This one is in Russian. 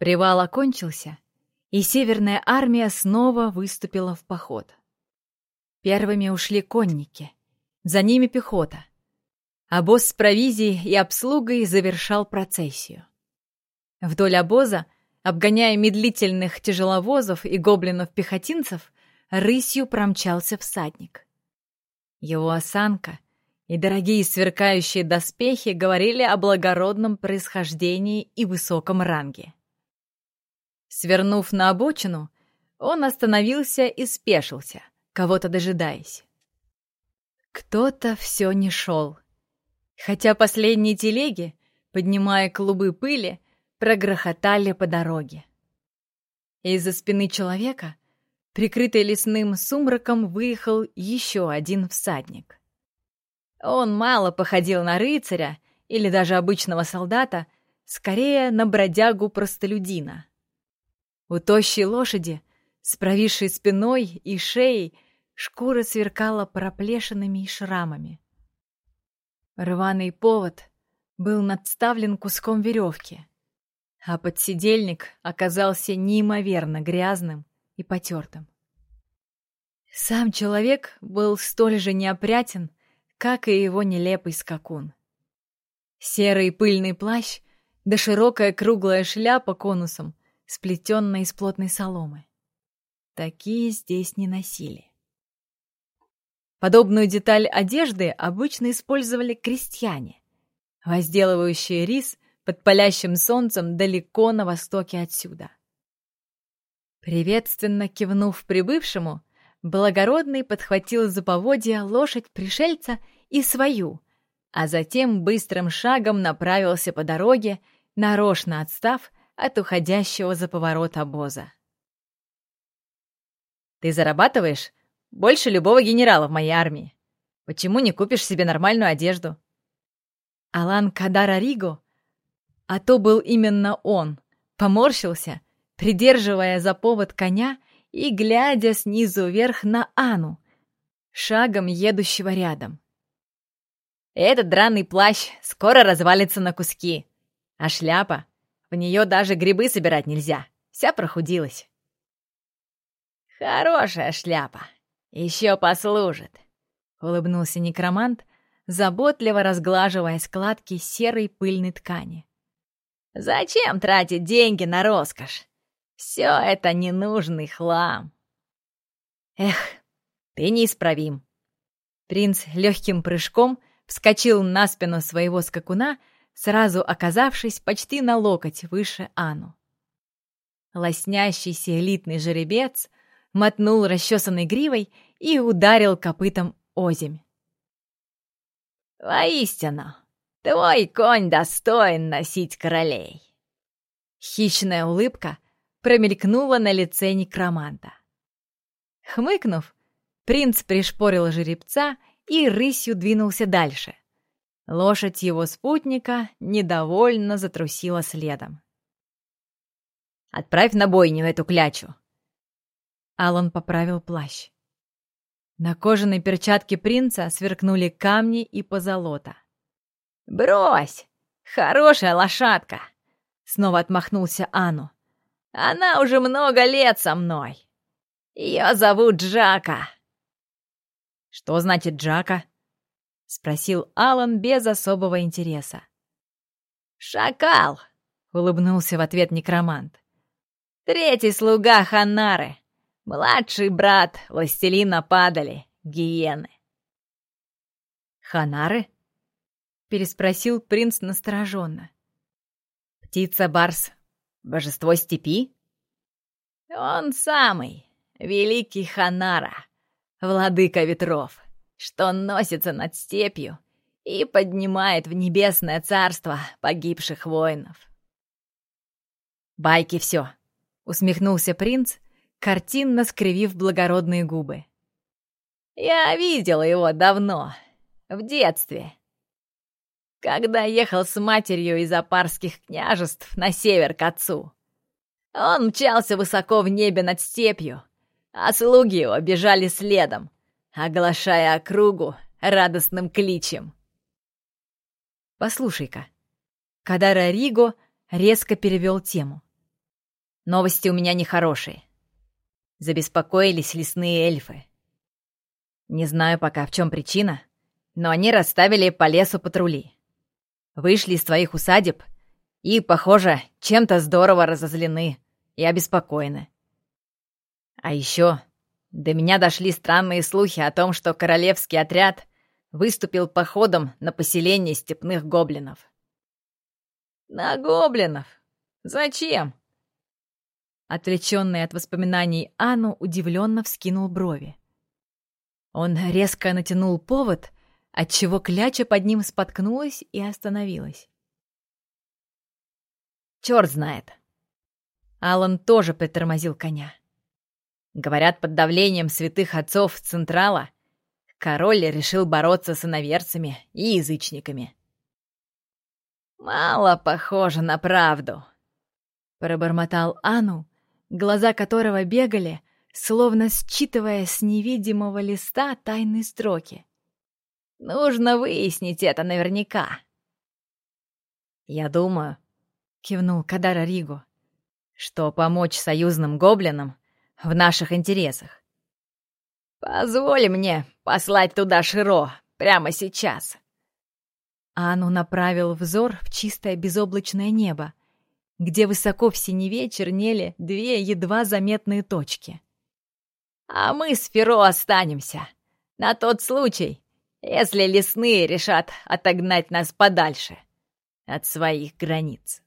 Привал окончился, и Северная армия снова выступила в поход. Первыми ушли конники, за ними пехота. Обоз с провизией и обслугой завершал процессию. Вдоль обоза, обгоняя медлительных тяжеловозов и гоблинов-пехотинцев, рысью промчался всадник. Его осанка и дорогие сверкающие доспехи говорили о благородном происхождении и высоком ранге. Свернув на обочину, он остановился и спешился, кого-то дожидаясь. Кто-то все не шел. Хотя последние телеги, поднимая клубы пыли, прогрохотали по дороге. Из-за спины человека прикрытый лесным сумраком, выехал еще один всадник. Он мало походил на рыцаря или даже обычного солдата, скорее на бродягу-простолюдина. У тощей лошади, с провисшей спиной и шеей, шкура сверкала проплешинами и шрамами. Рваный повод был надставлен куском веревки, а подсидельник оказался неимоверно грязным и потертым. Сам человек был столь же неопрятен, как и его нелепый скакун. Серый пыльный плащ да широкая круглая шляпа конусом, сплетенная из плотной соломы. Такие здесь не носили. Подобную деталь одежды обычно использовали крестьяне, возделывающие рис под палящим солнцем далеко на востоке отсюда. Приветственно кивнув прибывшему, благородный подхватил за поводья лошадь пришельца и свою, а затем быстрым шагом направился по дороге, нарочно отстав от уходящего за поворот обоза. «Ты зарабатываешь больше любого генерала в моей армии. Почему не купишь себе нормальную одежду?» Алан Кадара Риго, а то был именно он, поморщился — придерживая за повод коня и глядя снизу вверх на Ану, шагом едущего рядом. Этот драный плащ скоро развалится на куски, а шляпа, в нее даже грибы собирать нельзя, вся прохудилась. «Хорошая шляпа, еще послужит», — улыбнулся некромант, заботливо разглаживая складки серой пыльной ткани. «Зачем тратить деньги на роскошь? Все это ненужный хлам. Эх, ты неисправим. Принц легким прыжком вскочил на спину своего скакуна, сразу оказавшись почти на локоть выше Ану. Лоснящийся элитный жеребец мотнул расчесанной гривой и ударил копытом озимь. «Воистину, твой конь достоин носить королей!» Хищная улыбка — промелькнула на лице некроманта. Хмыкнув, принц пришпорил жеребца и рысью двинулся дальше. Лошадь его спутника недовольно затрусила следом. «Отправь на бойню эту клячу!» Алан поправил плащ. На кожаной перчатке принца сверкнули камни и позолота. «Брось! Хорошая лошадка!» Снова отмахнулся Ану. Она уже много лет со мной. Ее зовут Джака». «Что значит Джака?» — спросил Алан без особого интереса. «Шакал!» — улыбнулся в ответ некромант. «Третий слуга Ханары, младший брат властелина падали, гиены». «Ханары?» — переспросил принц настороженно. «Птица-барс Божество степи? Он самый, великий Ханара, владыка ветров, что носится над степью и поднимает в небесное царство погибших воинов. «Байки все!» — усмехнулся принц, картинно скривив благородные губы. «Я видела его давно, в детстве, когда ехал с матерью из апарских княжеств на север к отцу. Он мчался высоко в небе над степью, а слуги его бежали следом, оглашая округу радостным кличем. «Послушай-ка». Кадара Риго резко перевел тему. Новости у меня нехорошие. Забеспокоились лесные эльфы. Не знаю пока, в чем причина, но они расставили по лесу патрули. Вышли из своих усадеб и, похоже, чем-то здорово разозлены и обеспокоены. А еще до меня дошли странные слухи о том, что королевский отряд выступил походом на поселение степных гоблинов. «На гоблинов? Зачем?» Отвлеченный от воспоминаний Анну удивленно вскинул брови. Он резко натянул повод, отчего кляча под ним споткнулась и остановилась. Черт знает. Алан тоже притормозил коня. Говорят, под давлением святых отцов Централа король решил бороться с иноверцами и язычниками. «Мало похоже на правду», — пробормотал Ану, глаза которого бегали, словно считывая с невидимого листа тайные строки. «Нужно выяснить это наверняка». «Я думаю», — кивнул Кадара Ригу, «что помочь союзным гоблинам в наших интересах. «Позволь мне послать туда Широ прямо сейчас!» Ану направил взор в чистое безоблачное небо, где высоко в синеве чернели две едва заметные точки. «А мы с Феро останемся, на тот случай, если лесные решат отогнать нас подальше от своих границ».